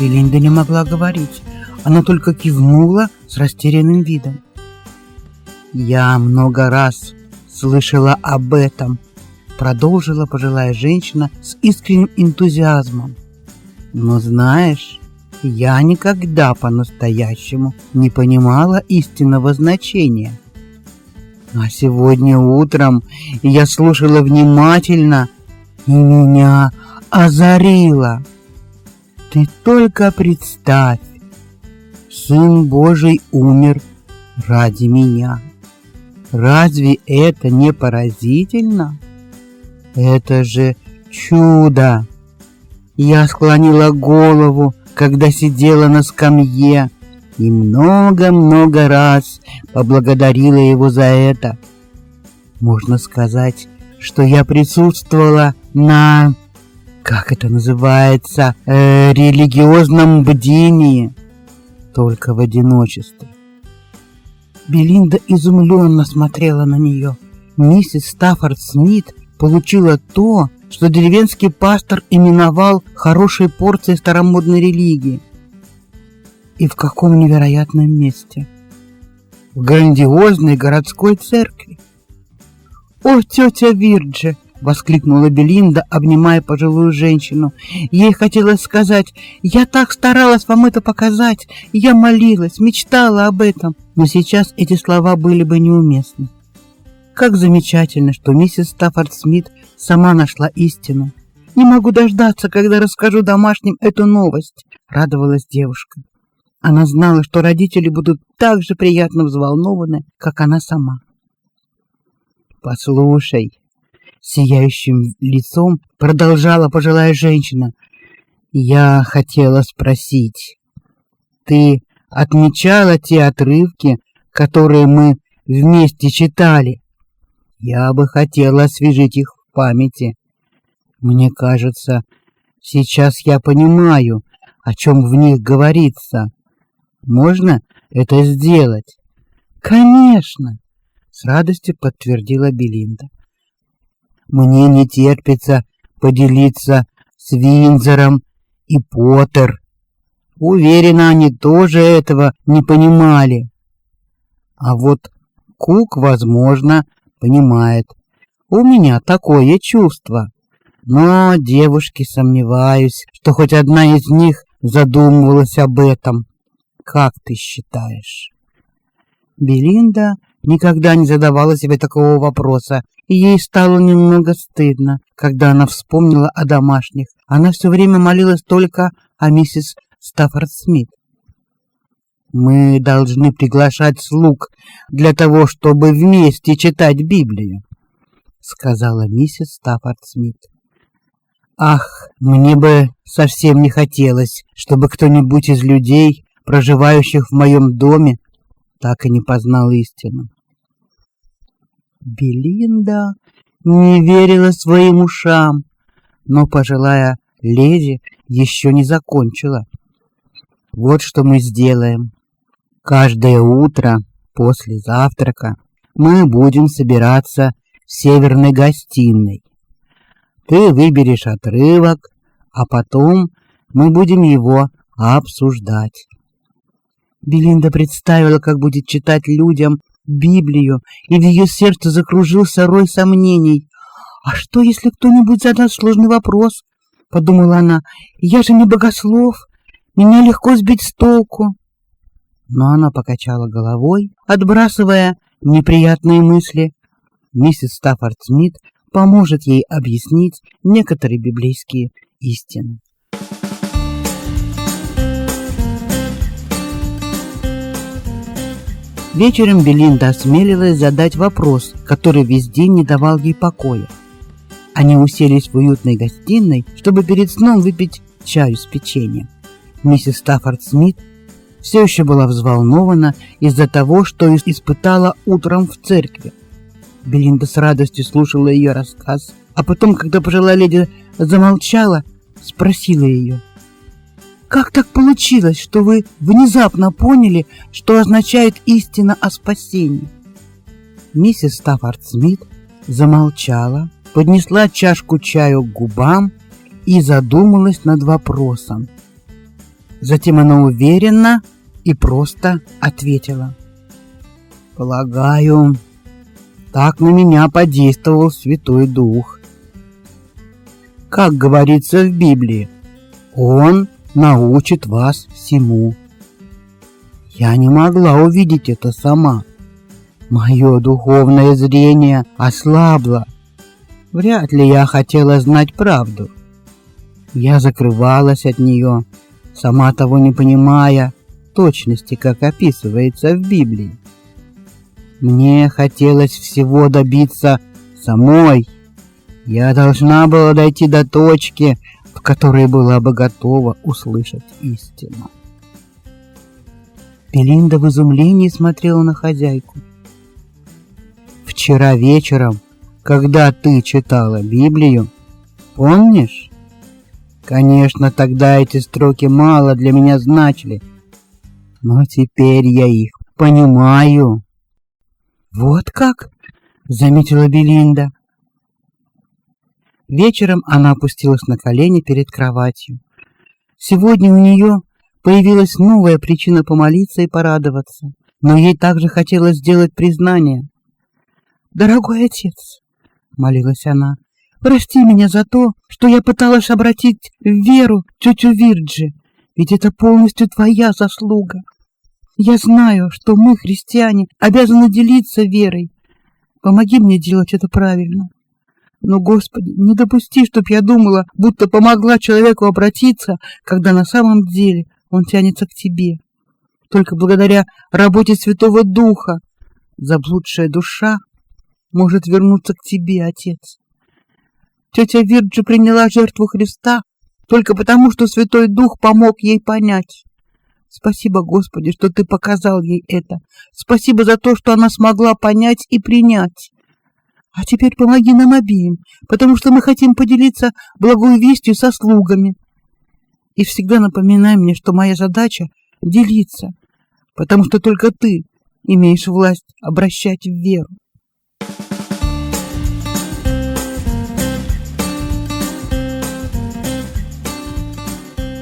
Белинда не могла говорить. Она только кивнула с растерянным видом. «Я много раз слышала об этом», — продолжила пожилая женщина с искренним энтузиазмом. «Но знаешь, я никогда по-настоящему не понимала истинного значения. А сегодня утром я слушала внимательно, и меня озарило». Ты только представь, Сын Божий умер ради меня. Разве это не поразительно? Это же чудо! Я склонила голову, когда сидела на скамье, и много-много раз поблагодарила его за это. Можно сказать, что я присутствовала на как это называется, э, религиозном бдении, только в одиночестве. Белинда изумленно смотрела на нее. Миссис Стаффорд Смит получила то, что деревенский пастор именовал хорошей порцией старомодной религии. И в каком невероятном месте? В грандиозной городской церкви. О, тетя Вирджи, воскликнула Белинда, обнимая пожилую женщину. Ей хотелось сказать: "Я так старалась вам это показать, я молилась, мечтала об этом", но сейчас эти слова были бы неуместны. Как замечательно, что миссис Стаффорд Смит сама нашла истину. Не могу дождаться, когда расскажу домашним эту новость, радовалась девушка. Она знала, что родители будут так же приятно взволнованы, как она сама. Послушай, сияющим лицом продолжала пожилая женщина. Я хотела спросить, ты отмечала те отрывки, которые мы вместе читали? Я бы хотела освежить их в памяти. Мне кажется, сейчас я понимаю, о чем в них говорится. Можно это сделать? Конечно, с радостью подтвердила Белинда. Мне не терпится поделиться с Винзором и Поттер. Уверена, они тоже этого не понимали. А вот Кук, возможно, понимает. У меня такое чувство. Но, девушки, сомневаюсь, что хоть одна из них задумывалась об этом. Как ты считаешь? Белинда никогда не задавала себе такого вопроса, и ей стало немного стыдно, когда она вспомнила о домашних. Она все время молилась только о миссис Стаффорд Смит. Мы должны приглашать слуг для того, чтобы вместе читать Библию, сказала миссис Стаффорд Смит. Ах, мне бы совсем не хотелось, чтобы кто-нибудь из людей, проживающих в моем доме, так и не познал истину. Белинда не верила своим ушам, но пожилая леди еще не закончила. Вот что мы сделаем. Каждое утро после завтрака мы будем собираться в северной гостиной. Ты выберешь отрывок, а потом мы будем его обсуждать. Белинда представила, как будет читать людям Библию, и в ее сердце закружился рой сомнений. «А что, если кто-нибудь задаст сложный вопрос?» — подумала она. «Я же не богослов, меня легко сбить с толку». Но она покачала головой, отбрасывая неприятные мысли. Миссис Стаффорд Смит поможет ей объяснить некоторые библейские истины. Вечером Белинда осмелилась задать вопрос, который весь день не давал ей покоя. Они уселись в уютной гостиной, чтобы перед сном выпить чаю с печеньем. Миссис Стаффорд Смит все еще была взволнована из-за того, что испытала утром в церкви. Белинда с радостью слушала ее рассказ, а потом, когда пожилая леди замолчала, спросила ее. «Как так получилось, что вы внезапно поняли, что означает истина о спасении?» Миссис Стаффорд Смит замолчала, поднесла чашку чаю к губам и задумалась над вопросом. Затем она уверенно и просто ответила. «Полагаю, так на меня подействовал Святой Дух. Как говорится в Библии, Он научит вас всему. Я не могла увидеть это сама. Мое духовное зрение ослабло. Вряд ли я хотела знать правду. Я закрывалась от нее, сама того не понимая точности, как описывается в Библии. Мне хотелось всего добиться самой. Я должна была дойти до точки, в которой была бы готова услышать истину. Белинда в изумлении смотрела на хозяйку. Вчера вечером, когда ты читала Библию, помнишь? Конечно, тогда эти строки мало для меня значили, но теперь я их понимаю. Вот как? заметила Белинда. Вечером она опустилась на колени перед кроватью. Сегодня у нее появилась новая причина помолиться и порадоваться, но ей также хотелось сделать признание. "Дорогой отец", молилась она. "Прости меня за то, что я пыталась обратить в веру тетю Вирджи, ведь это полностью твоя заслуга. Я знаю, что мы, христиане, обязаны делиться верой. Помоги мне делать это правильно. Но, Господи, не допусти, чтоб я думала, будто помогла человеку обратиться, когда на самом деле он тянется к тебе. Только благодаря работе Святого Духа заблудшая душа может вернуться к тебе, Отец. Тетя Вирджи приняла жертву Христа только потому, что Святой Дух помог ей понять. Спасибо, Господи, что ты показал ей это. Спасибо за то, что она смогла понять и принять. А теперь помоги нам обеим, потому что мы хотим поделиться благой вестью со слугами. И всегда напоминай мне, что моя задача делиться, потому что только ты имеешь власть обращать в веру.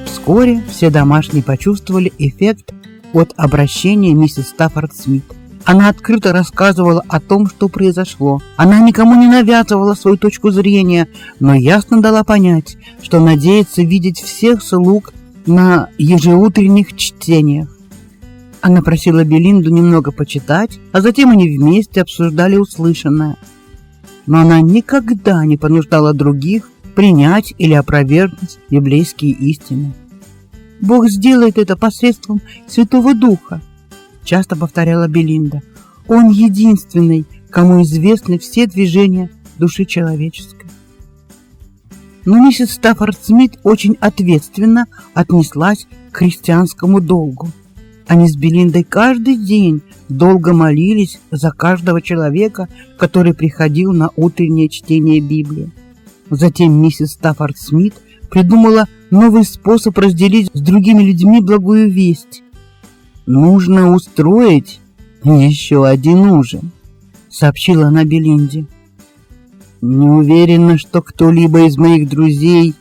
Вскоре все домашние почувствовали эффект от обращения миссис Стаффорд Смит. Она открыто рассказывала о том, что произошло. Она никому не навязывала свою точку зрения, но ясно дала понять, что надеется видеть всех слуг на ежеутренних чтениях. Она просила Белинду немного почитать, а затем они вместе обсуждали услышанное. Но она никогда не понуждала других принять или опровергнуть библейские истины. Бог сделает это посредством Святого Духа, часто повторяла Белинда. Он единственный, кому известны все движения души человеческой. Но миссис Стаффорд Смит очень ответственно отнеслась к христианскому долгу. Они с Белиндой каждый день долго молились за каждого человека, который приходил на утреннее чтение Библии. Затем миссис Стаффорд Смит придумала новый способ разделить с другими людьми благую весть. Нужно устроить еще один ужин, сообщила она Белинде. Не уверена, что кто-либо из моих друзей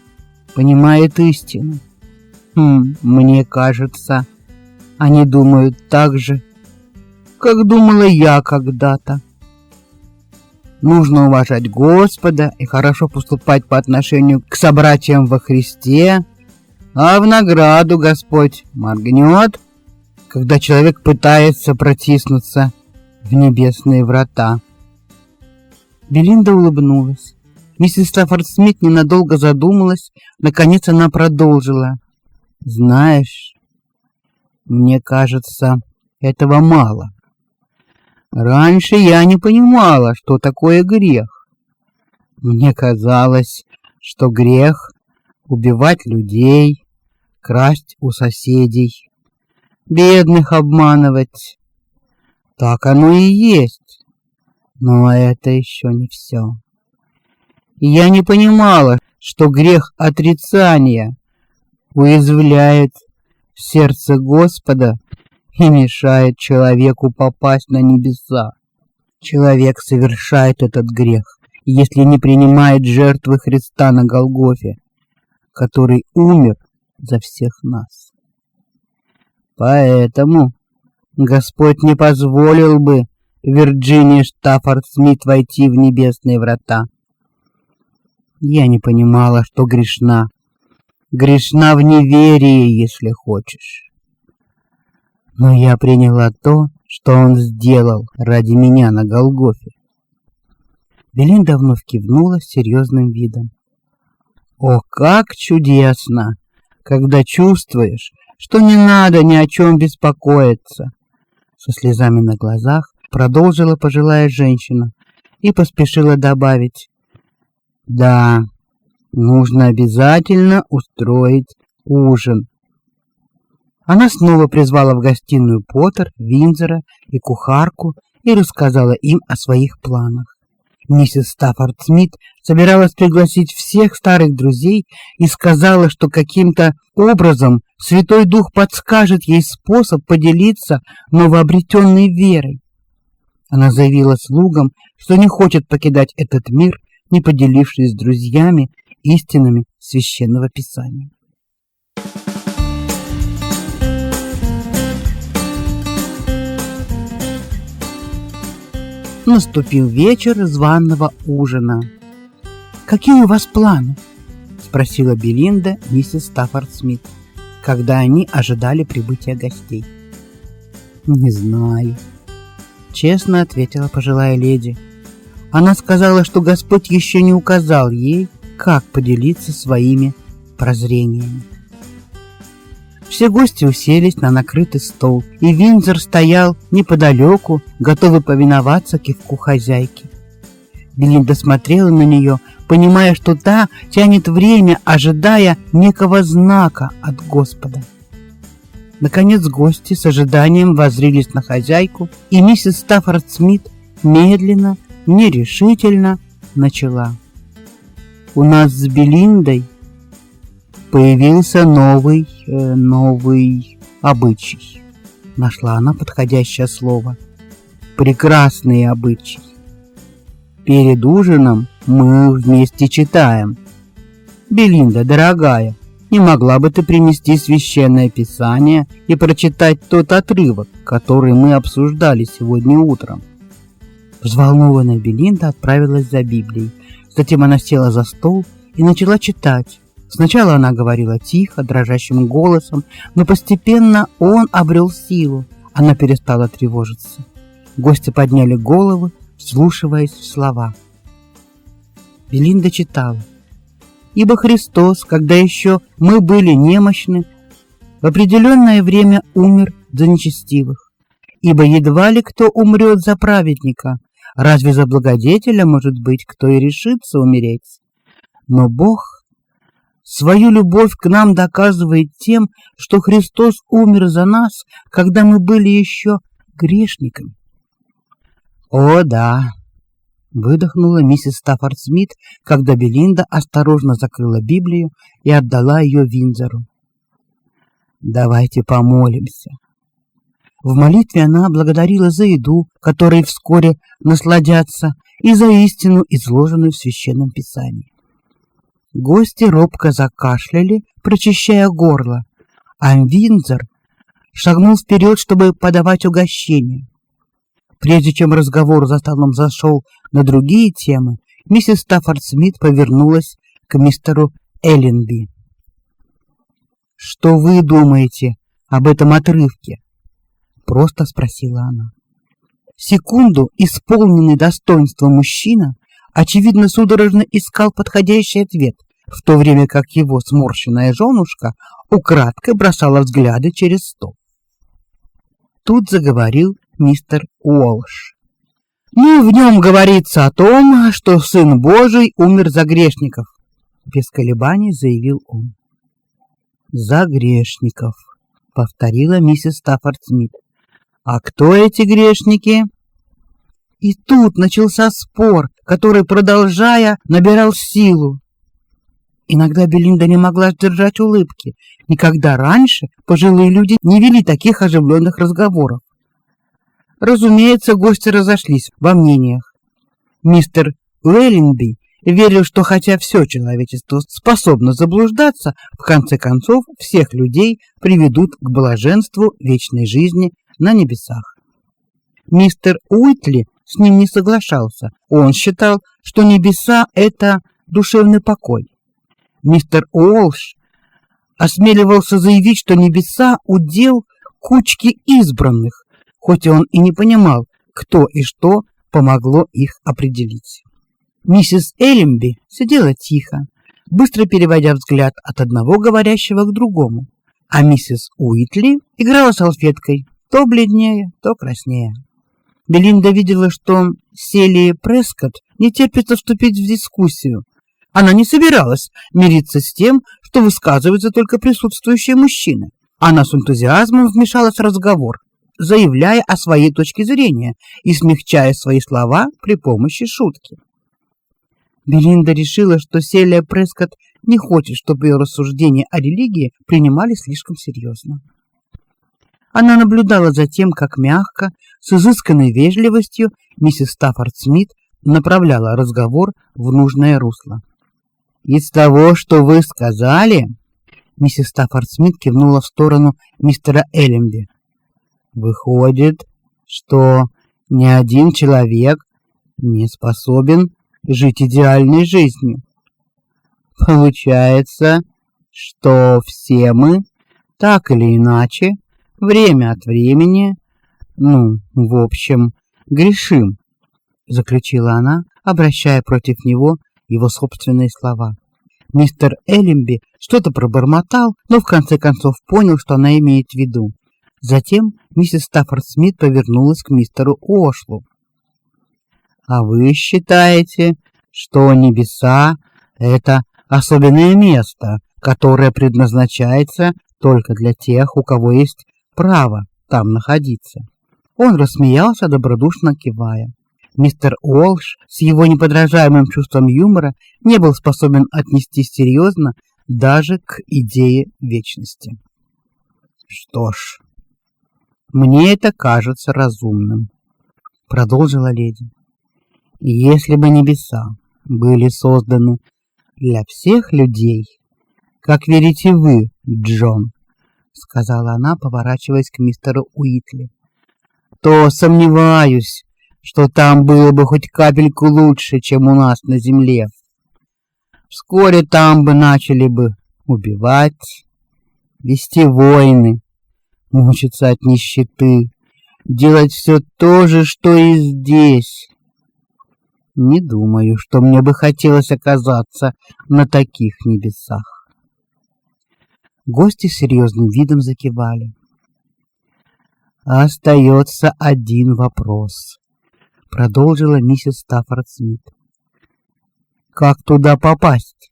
понимает истину. Хм, мне кажется, они думают так же, как думала я когда-то. Нужно уважать Господа и хорошо поступать по отношению к собратьям во Христе, а в награду Господь моргнет, когда человек пытается протиснуться в небесные врата. Белинда улыбнулась. Миссис Стаффорд Смит ненадолго задумалась, наконец она продолжила: "Знаешь, мне кажется, этого мало. Раньше я не понимала, что такое грех. Мне казалось, что грех убивать людей, красть у соседей, бедных обманывать. Так оно и есть. Но это еще не все. я не понимала, что грех отрицания уязвляет сердце Господа и мешает человеку попасть на небеса. Человек совершает этот грех, если не принимает жертвы Христа на Голгофе, который умер за всех нас. Поэтому Господь не позволил бы Вирджинии Штаффорд Смит войти в небесные врата. Я не понимала, что грешна. Грешна в неверии, если хочешь. Но я приняла то, что он сделал ради меня на Голгофе. Белин давно кивнула с серьезным видом. О, как чудесно, когда чувствуешь, что не надо ни о чем беспокоиться. Со слезами на глазах продолжила пожилая женщина и поспешила добавить: "Да, нужно обязательно устроить ужин". Она снова призвала в гостиную Поттер, Винзера и кухарку и рассказала им о своих планах. Миссис Стаффорд Смит собиралась пригласить всех старых друзей и сказала, что каким-то образом Святой Дух подскажет ей способ поделиться новообретенной верой. Она заявила слугам, что не хочет покидать этот мир, не поделившись с друзьями истинами священного писания. Наступил вечер званого ужина. «Какие у вас планы?» — спросила Белинда миссис Стаффорд Смит, когда они ожидали прибытия гостей. «Не знаю», — честно ответила пожилая леди. Она сказала, что Господь еще не указал ей, как поделиться своими прозрениями. Все гости уселись на накрытый стол, и Винзер стоял неподалеку, готовый повиноваться кивку хозяйки. Белинда смотрела на нее, понимая, что та тянет время, ожидая некого знака от Господа. Наконец гости с ожиданием воззрились на хозяйку, и миссис Стаффорд Смит медленно, нерешительно начала. «У нас с Белиндой появился новый, э, новый обычай. Нашла она подходящее слово. Прекрасный обычай. Перед ужином мы вместе читаем. Белинда, дорогая, не могла бы ты принести священное писание и прочитать тот отрывок, который мы обсуждали сегодня утром? Взволнованная Белинда отправилась за Библией. Затем она села за стол и начала читать. Сначала она говорила тихо, дрожащим голосом, но постепенно он обрел силу. Она перестала тревожиться. Гости подняли головы, вслушиваясь в слова. Белинда читала. «Ибо Христос, когда еще мы были немощны, в определенное время умер за нечестивых. Ибо едва ли кто умрет за праведника, разве за благодетеля, может быть, кто и решится умереть? Но Бог Свою любовь к нам доказывает тем, что Христос умер за нас, когда мы были еще грешниками. О, да, выдохнула миссис Стаффорд Смит, когда Белинда осторожно закрыла Библию и отдала ее Винзору. Давайте помолимся. В молитве она благодарила за еду, которой вскоре насладятся, и за истину, изложенную в священном писании. Гости робко закашляли, прочищая горло, а Винзор шагнул вперед, чтобы подавать угощение. Прежде чем разговор за столом зашел на другие темы, миссис Стаффорд Смит повернулась к мистеру Элленби. «Что вы думаете об этом отрывке?» — просто спросила она. Секунду исполненный достоинства мужчина, очевидно, судорожно искал подходящий ответ, в то время как его сморщенная женушка украдкой бросала взгляды через стол. Тут заговорил мистер Уолш. Ну, в нем говорится о том, что Сын Божий умер за грешников, без колебаний заявил он. За грешников, повторила миссис Стаффорд Смит. А кто эти грешники? И тут начался спор, который, продолжая, набирал силу. Иногда Белинда не могла сдержать улыбки. Никогда раньше пожилые люди не вели таких оживленных разговоров. Разумеется, гости разошлись во мнениях. Мистер Уэллинби верил, что хотя все человечество способно заблуждаться, в конце концов всех людей приведут к блаженству вечной жизни на небесах. Мистер Уитли с ним не соглашался. Он считал, что небеса это душевный покой. Мистер Уолш осмеливался заявить, что небеса удел кучки избранных, хоть он и не понимал, кто и что помогло их определить. Миссис Элемби сидела тихо, быстро переводя взгляд от одного говорящего к другому, а миссис Уитли играла салфеткой, то бледнее, то краснее. Белинда видела, что Селии Прескотт не терпится вступить в дискуссию. Она не собиралась мириться с тем, что высказываются только присутствующие мужчины. Она с энтузиазмом вмешалась в разговор, заявляя о своей точке зрения и смягчая свои слова при помощи шутки. Белинда решила, что Селия Прескотт не хочет, чтобы ее рассуждения о религии принимали слишком серьезно. Она наблюдала за тем, как мягко, с изысканной вежливостью миссис Стаффорд Смит направляла разговор в нужное русло. Из того, что вы сказали, миссис Стаффорд Смит кивнула в сторону мистера Элленби. Выходит, что ни один человек не способен жить идеальной жизнью. Получается, что все мы так или иначе время от времени, ну, в общем, грешим, заключила она, обращая против него его собственные слова. Мистер Элемби что-то пробормотал, но в конце концов понял, что она имеет в виду. Затем миссис Стаффорд Смит повернулась к мистеру Ошлу. А вы считаете, что небеса это особенное место, которое предназначается только для тех, у кого есть право там находиться? Он рассмеялся, добродушно кивая. Мистер Уолш с его неподражаемым чувством юмора не был способен отнестись серьезно даже к идее вечности. Что ж, мне это кажется разумным, продолжила леди. Если бы небеса были созданы для всех людей, как верите вы, Джон, сказала она, поворачиваясь к мистеру Уитли, то сомневаюсь, что там было бы хоть капельку лучше, чем у нас на земле. Вскоре там бы начали бы убивать, вести войны, мучиться от нищеты, делать все то же, что и здесь. Не думаю, что мне бы хотелось оказаться на таких небесах. Гости серьезным видом закивали. Остается один вопрос, продолжила миссис Стаффорд Смит. Как туда попасть?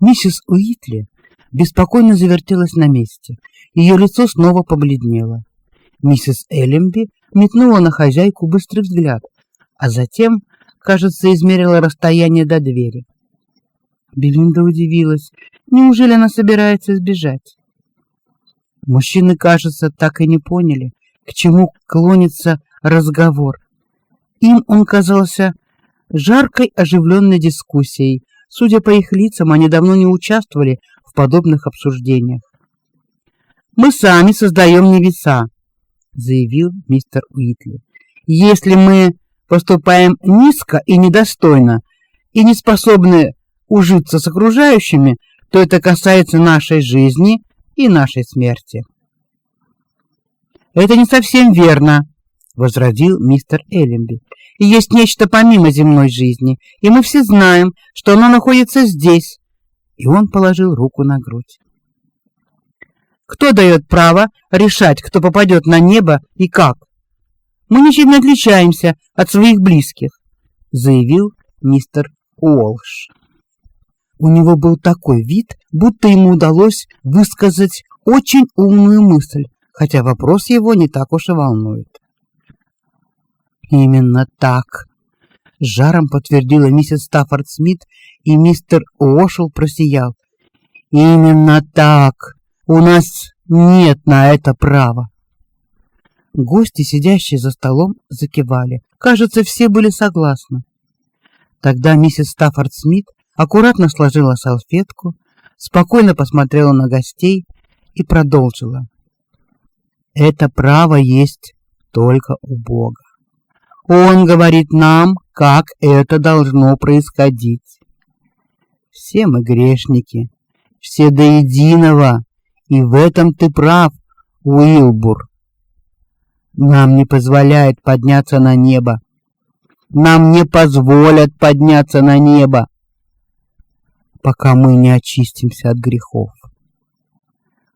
Миссис Уитли беспокойно завертелась на месте. Ее лицо снова побледнело. Миссис Элемби метнула на хозяйку быстрый взгляд, а затем, кажется, измерила расстояние до двери. Белинда удивилась. Неужели она собирается сбежать? Мужчины, кажется, так и не поняли, к чему клонится разговор. Им он казался жаркой, оживленной дискуссией. Судя по их лицам, они давно не участвовали в подобных обсуждениях. Мы сами создаем небеса, заявил мистер Уитли. Если мы поступаем низко и недостойно и не способны ужиться с окружающими, то это касается нашей жизни и нашей смерти. Это не совсем верно, возразил мистер Элленби. И есть нечто помимо земной жизни, и мы все знаем, что оно находится здесь. И он положил руку на грудь. Кто дает право решать, кто попадет на небо и как? Мы ничем не отличаемся от своих близких, заявил мистер Уолш. У него был такой вид, будто ему удалось высказать очень умную мысль, хотя вопрос его не так уж и волнует. Именно так, жаром подтвердила миссис Стаффорд Смит, и мистер Уошел просиял. Именно так. У нас нет на это права. Гости, сидящие за столом, закивали. Кажется, все были согласны. Тогда миссис Стаффорд Смит аккуратно сложила салфетку, спокойно посмотрела на гостей и продолжила. Это право есть только у Бога. Он говорит нам, как это должно происходить. Все мы грешники, все до единого, и в этом ты прав, Уилбур. Нам не позволяет подняться на небо. Нам не позволят подняться на небо, пока мы не очистимся от грехов.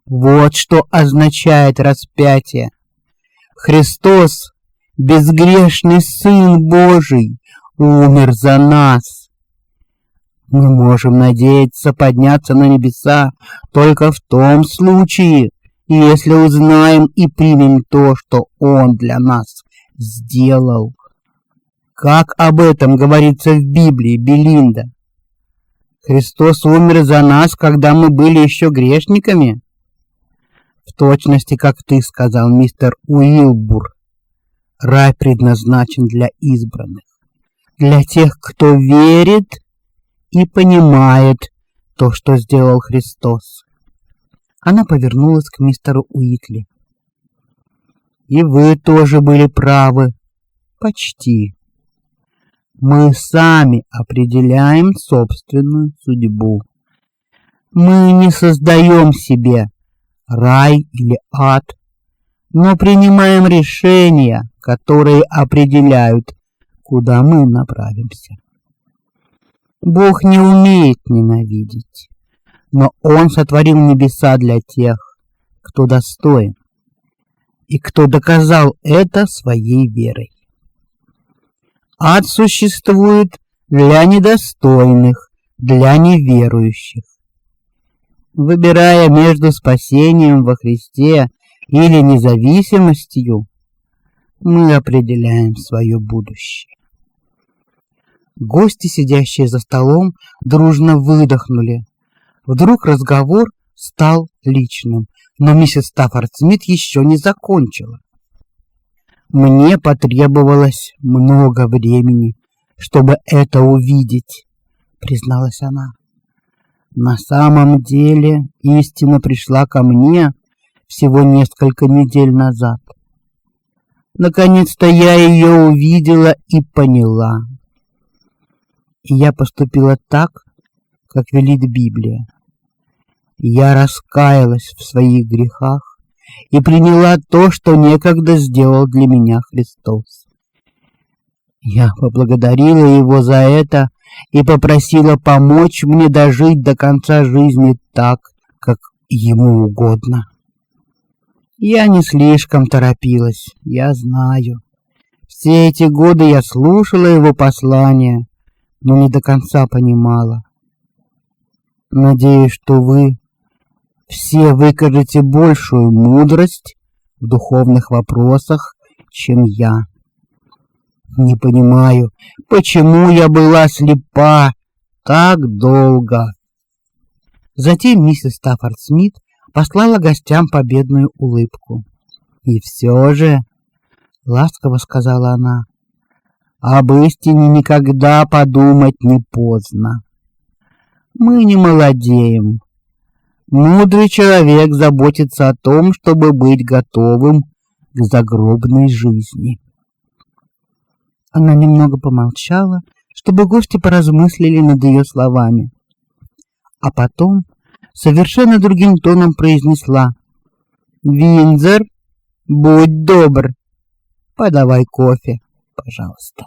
Вот что означает распятие. Христос, безгрешный Сын Божий, умер за нас. Мы можем надеяться подняться на небеса только в том случае, если узнаем и примем то, что Он для нас сделал. Как об этом говорится в Библии, Белинда? Христос умер за нас, когда мы были еще грешниками? В точности, как ты сказал, мистер Уилбур, рай предназначен для избранных, для тех, кто верит и понимает то, что сделал Христос. Она повернулась к мистеру Уитли. И вы тоже были правы. Почти. Мы сами определяем собственную судьбу. Мы не создаем себе рай или ад, но принимаем решения, которые определяют, куда мы направимся. Бог не умеет ненавидеть, но Он сотворил небеса для тех, кто достоин и кто доказал это своей верой. Ад существует для недостойных, для неверующих. Выбирая между спасением во Христе или независимостью, мы определяем свое будущее. Гости, сидящие за столом, дружно выдохнули. Вдруг разговор стал личным, но миссис Стаффорд Смит еще не закончила. Мне потребовалось много времени, чтобы это увидеть, призналась она. На самом деле истина пришла ко мне всего несколько недель назад. Наконец-то я ее увидела и поняла. И я поступила так, как велит Библия. Я раскаялась в своих грехах и приняла то, что некогда сделал для меня Христос. Я поблагодарила его за это и попросила помочь мне дожить до конца жизни так, как ему угодно. Я не слишком торопилась, я знаю. Все эти годы я слушала его послания, но не до конца понимала. Надеюсь, что вы все выкажете большую мудрость в духовных вопросах, чем я. Не понимаю, почему я была слепа так долго. Затем миссис Стаффорд Смит послала гостям победную улыбку. И все же, ласково сказала она, об истине никогда подумать не поздно. Мы не молодеем, Мудрый человек заботится о том, чтобы быть готовым к загробной жизни. Она немного помолчала, чтобы гости поразмыслили над ее словами. А потом совершенно другим тоном произнесла: "Винзер, будь добр, подавай кофе, пожалуйста".